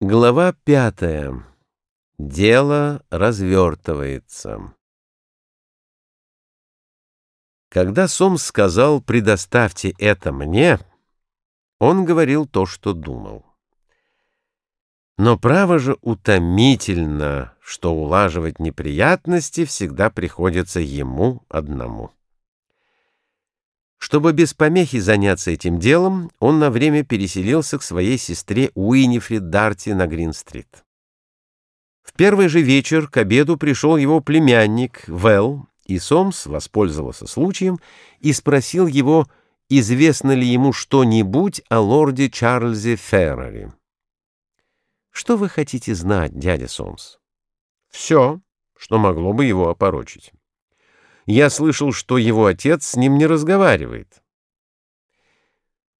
Глава пятая. Дело развертывается. Когда Сомс сказал «предоставьте это мне», он говорил то, что думал. Но право же утомительно, что улаживать неприятности всегда приходится ему одному. Чтобы без помехи заняться этим делом, он на время переселился к своей сестре Уинифрид Дарти на Грин-стрит. В первый же вечер к обеду пришел его племянник Вэл, и Сомс воспользовался случаем и спросил его, известно ли ему что-нибудь о лорде Чарльзе Феррари. «Что вы хотите знать, дядя Сомс?» «Все, что могло бы его опорочить». Я слышал, что его отец с ним не разговаривает.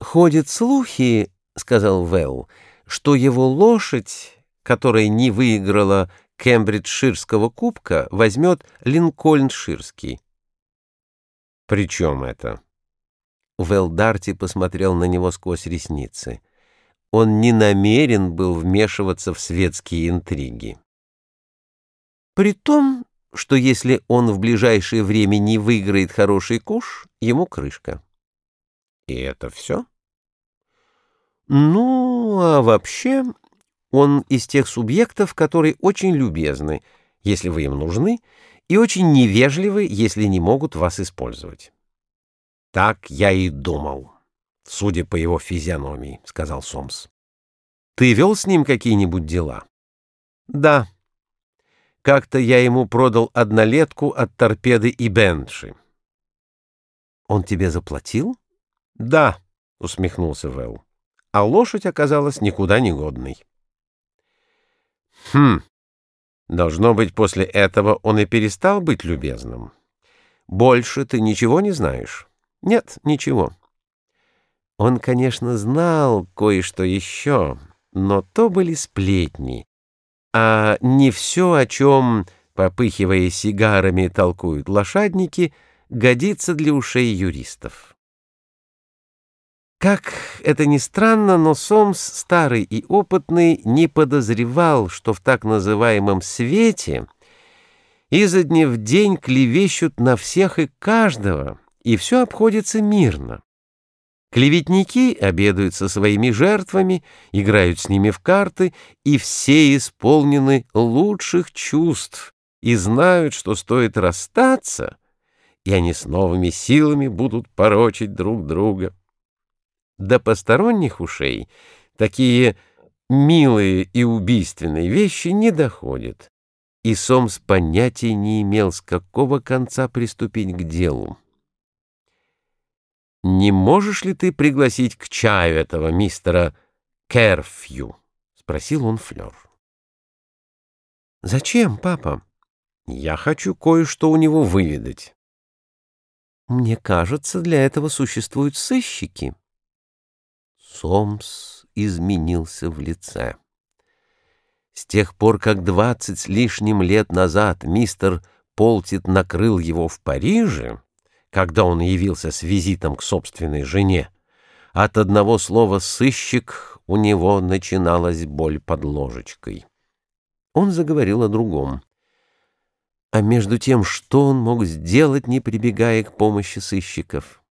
«Ходят слухи, — сказал Вэлл, — что его лошадь, которая не выиграла Кембриджширского кубка, возьмет Линкольнширский». «При чем это?» Вэлл Дарти посмотрел на него сквозь ресницы. Он не намерен был вмешиваться в светские интриги. «При том, что если он в ближайшее время не выиграет хороший куш, ему крышка. И это все? Ну, а вообще, он из тех субъектов, которые очень любезны, если вы им нужны, и очень невежливы, если не могут вас использовать. Так я и думал, судя по его физиономии, — сказал Сомс. Ты вел с ним какие-нибудь дела? Да. Как-то я ему продал однолетку от торпеды и бенши. Он тебе заплатил? Да, усмехнулся Вэл. А лошадь оказалась никуда не годной. Хм, должно быть, после этого он и перестал быть любезным. Больше ты ничего не знаешь? Нет, ничего. Он, конечно, знал кое-что еще, но то были сплетни, а не все, о чем, попыхивая сигарами, толкуют лошадники, годится для ушей юристов. Как это ни странно, но Сомс, старый и опытный, не подозревал, что в так называемом «свете» изо дня в день клевещут на всех и каждого, и все обходится мирно. Клеветники обедают со своими жертвами, играют с ними в карты, и все исполнены лучших чувств и знают, что стоит расстаться, и они с новыми силами будут порочить друг друга. До посторонних ушей такие милые и убийственные вещи не доходят, и Сомс понятия не имел, с какого конца приступить к делу. «Не можешь ли ты пригласить к чаю этого мистера Керфью?» — спросил он Флёр. «Зачем, папа? Я хочу кое-что у него выведать». «Мне кажется, для этого существуют сыщики». Сомс изменился в лице. С тех пор, как двадцать с лишним лет назад мистер Полтит накрыл его в Париже, когда он явился с визитом к собственной жене. От одного слова «сыщик» у него начиналась боль под ложечкой. Он заговорил о другом. А между тем, что он мог сделать, не прибегая к помощи сыщиков?